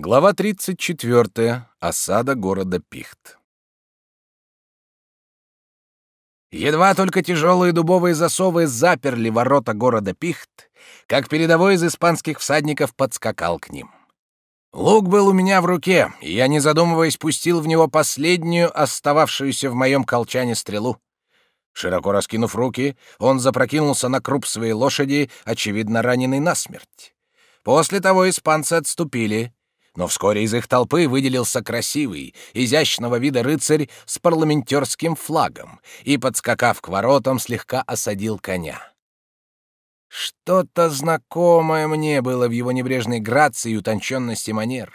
Глава 34. Осада города Пихт. Едва только тяжелые дубовые засовы заперли ворота города Пихт, как передовой из испанских всадников подскакал к ним. Лук был у меня в руке, и я, не задумываясь, пустил в него последнюю остававшуюся в моем колчане стрелу. Широко раскинув руки, он запрокинулся на круп своей лошади, очевидно раненый насмерть. После того испанцы отступили, но вскоре из их толпы выделился красивый, изящного вида рыцарь с парламентерским флагом и, подскакав к воротам, слегка осадил коня. Что-то знакомое мне было в его небрежной грации и утонченности манер.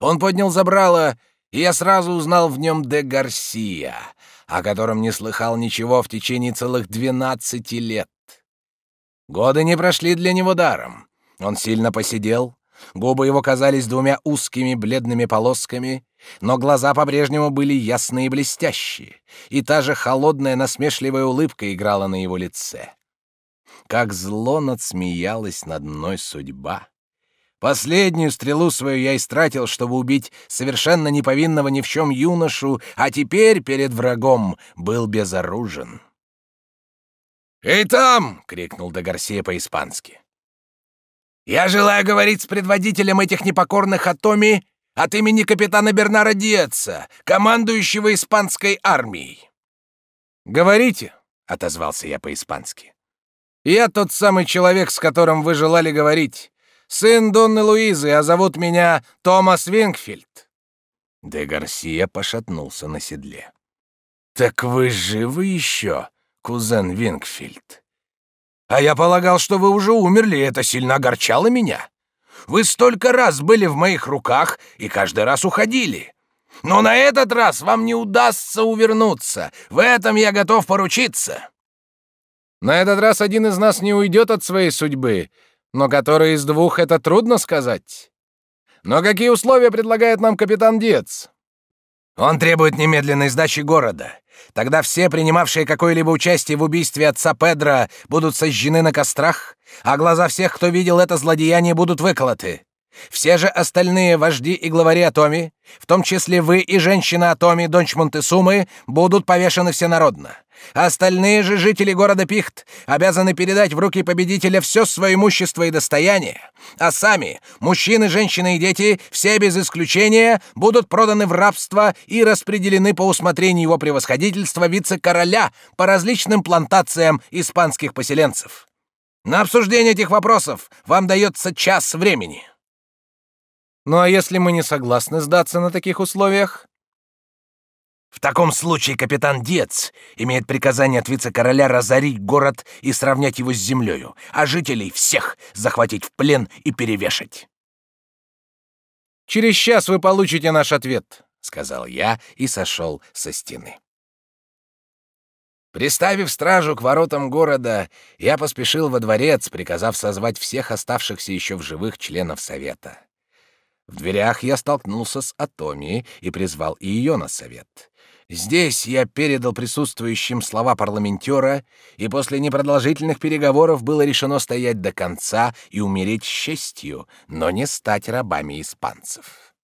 Он поднял забрало, и я сразу узнал в нем де Гарсия, о котором не слыхал ничего в течение целых двенадцати лет. Годы не прошли для него даром. Он сильно посидел, Губы его казались двумя узкими бледными полосками, но глаза по-прежнему были ясные и блестящие, и та же холодная насмешливая улыбка играла на его лице. Как зло надсмеялась над мной судьба. Последнюю стрелу свою я истратил, чтобы убить совершенно неповинного ни в чем юношу, а теперь перед врагом был безоружен. «Эй, там!» — крикнул де Гарсия по-испански. Я желаю говорить с предводителем этих непокорных атоми от имени капитана Бернара Диеца, командующего испанской армией. Говорите, отозвался я по-испански. Я тот самый человек, с которым вы желали говорить. Сын Донны Луизы, а зовут меня Томас Вингфильд. Де Гарсия пошатнулся на седле. Так вы живы еще, кузен Вингфильд? А я полагал, что вы уже умерли, и это сильно огорчало меня. Вы столько раз были в моих руках и каждый раз уходили. Но на этот раз вам не удастся увернуться. В этом я готов поручиться. На этот раз один из нас не уйдет от своей судьбы, но который из двух это трудно сказать. Но какие условия предлагает нам капитан Диец? Он требует немедленной сдачи города. Тогда все, принимавшие какое-либо участие в убийстве отца Педро, будут сожжены на кострах, а глаза всех, кто видел это злодеяние, будут выколоты. Все же остальные вожди и главари Атоми, в том числе вы и женщина Атоми, дочь Монтесумы, будут повешены всенародно. Остальные же жители города Пихт обязаны передать в руки победителя все свое имущество и достояние, а сами, мужчины, женщины и дети, все без исключения, будут проданы в рабство и распределены по усмотрению его превосходительства вице-короля по различным плантациям испанских поселенцев. На обсуждение этих вопросов вам дается час времени. Ну а если мы не согласны сдаться на таких условиях? В таком случае капитан Дец имеет приказание от вице-короля разорить город и сравнять его с землею, а жителей всех захватить в плен и перевешать. «Через час вы получите наш ответ», — сказал я и сошел со стены. Приставив стражу к воротам города, я поспешил во дворец, приказав созвать всех оставшихся еще в живых членов совета. В дверях я столкнулся с Атоми и призвал и ее на совет. Здесь я передал присутствующим слова парламентера, и после непродолжительных переговоров было решено стоять до конца и умереть с честью, но не стать рабами испанцев.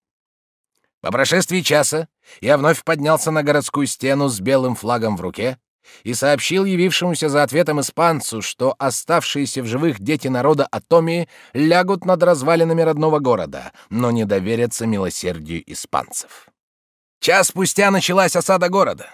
По прошествии часа я вновь поднялся на городскую стену с белым флагом в руке и сообщил явившемуся за ответом испанцу, что оставшиеся в живых дети народа Атомии лягут над развалинами родного города, но не доверятся милосердию испанцев. Час спустя началась осада города.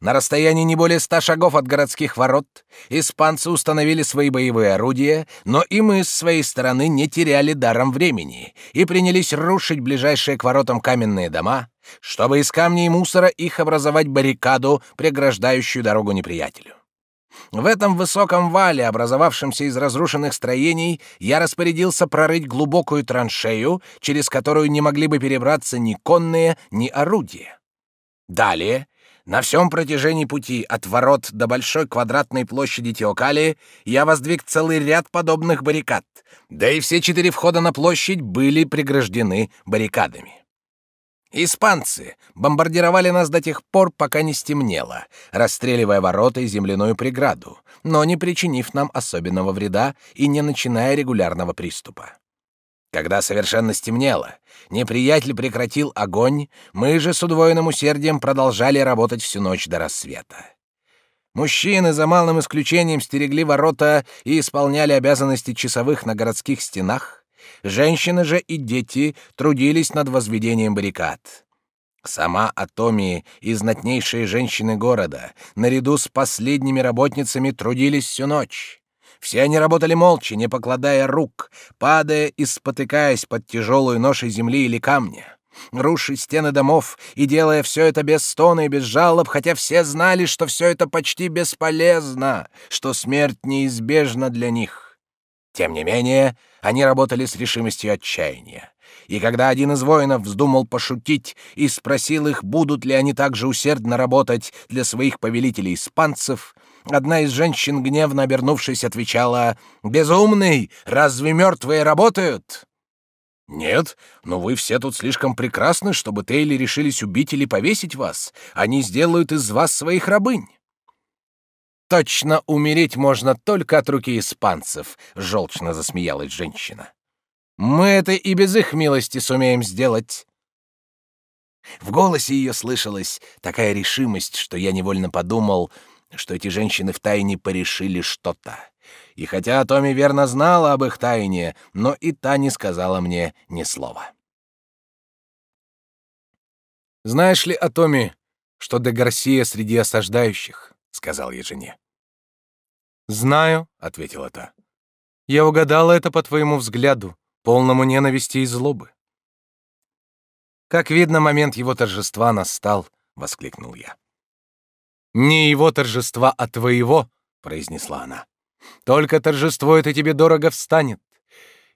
На расстоянии не более ста шагов от городских ворот испанцы установили свои боевые орудия, но и мы с своей стороны не теряли даром времени и принялись рушить ближайшие к воротам каменные дома, чтобы из камней и мусора их образовать баррикаду, преграждающую дорогу неприятелю. В этом высоком вале, образовавшемся из разрушенных строений, я распорядился прорыть глубокую траншею, через которую не могли бы перебраться ни конные, ни орудия. Далее, на всем протяжении пути от ворот до большой квадратной площади Теокали я воздвиг целый ряд подобных баррикад, да и все четыре входа на площадь были преграждены баррикадами. Испанцы бомбардировали нас до тех пор, пока не стемнело, расстреливая ворота и земляную преграду, но не причинив нам особенного вреда и не начиная регулярного приступа. Когда совершенно стемнело, неприятель прекратил огонь, мы же с удвоенным усердием продолжали работать всю ночь до рассвета. Мужчины, за малым исключением, стерегли ворота и исполняли обязанности часовых на городских стенах. Женщины же и дети трудились над возведением баррикад. Сама Атоми и знатнейшие женщины города, наряду с последними работницами, трудились всю ночь. Все они работали молча, не покладая рук, падая и спотыкаясь под тяжелую ношей земли или камня рушить стены домов и делая все это без стона и без жалоб, хотя все знали, что все это почти бесполезно, что смерть неизбежна для них. Тем не менее, они работали с решимостью отчаяния. И когда один из воинов вздумал пошутить и спросил их, будут ли они также усердно работать для своих повелителей-испанцев, одна из женщин, гневно обернувшись, отвечала «Безумный! Разве мертвые работают?» «Нет, но вы все тут слишком прекрасны, чтобы Тейли решились убить или повесить вас. Они сделают из вас своих рабынь». «Точно умереть можно только от руки испанцев», — желчно засмеялась женщина. «Мы это и без их милости сумеем сделать». В голосе ее слышалась такая решимость, что я невольно подумал, что эти женщины втайне порешили что-то. И хотя Томи верно знала об их тайне, но и та не сказала мне ни слова. «Знаешь ли, Атоми, что де Гарсия среди осаждающих?» — сказал я жене. «Знаю», — ответила та. «Я угадала это по твоему взгляду, полному ненависти и злобы». «Как видно, момент его торжества настал», — воскликнул я. «Не его торжества, а твоего», — произнесла она. Только торжество это тебе дорого встанет.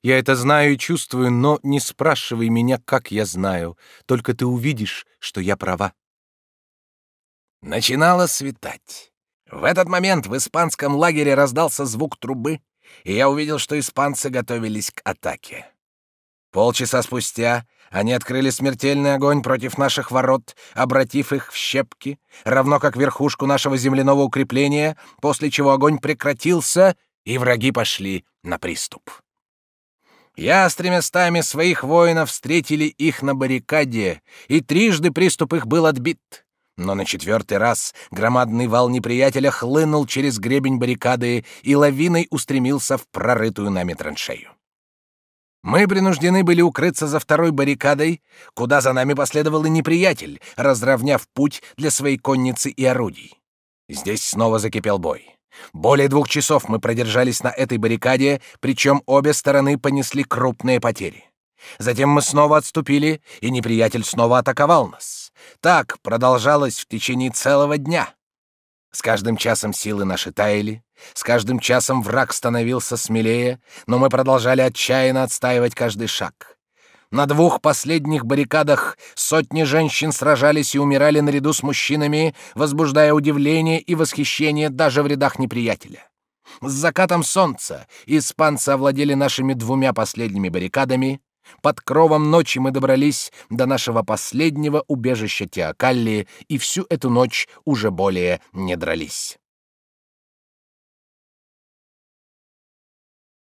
Я это знаю и чувствую, но не спрашивай меня, как я знаю. Только ты увидишь, что я права. Начинало светать. В этот момент в испанском лагере раздался звук трубы, и я увидел, что испанцы готовились к атаке. Полчаса спустя они открыли смертельный огонь против наших ворот, обратив их в щепки, равно как верхушку нашего земляного укрепления, после чего огонь прекратился, и враги пошли на приступ. Я с тремястами своих воинов встретили их на баррикаде, и трижды приступ их был отбит. Но на четвертый раз громадный вал неприятеля хлынул через гребень баррикады и лавиной устремился в прорытую нами траншею. Мы принуждены были укрыться за второй баррикадой, куда за нами последовал и неприятель, разровняв путь для своей конницы и орудий. Здесь снова закипел бой. Более двух часов мы продержались на этой баррикаде, причем обе стороны понесли крупные потери. Затем мы снова отступили, и неприятель снова атаковал нас. Так продолжалось в течение целого дня. С каждым часом силы наши таяли, с каждым часом враг становился смелее, но мы продолжали отчаянно отстаивать каждый шаг. На двух последних баррикадах сотни женщин сражались и умирали наряду с мужчинами, возбуждая удивление и восхищение даже в рядах неприятеля. С закатом солнца испанцы овладели нашими двумя последними баррикадами. Под кровом ночи мы добрались до нашего последнего убежища Теокалли и всю эту ночь уже более не дрались.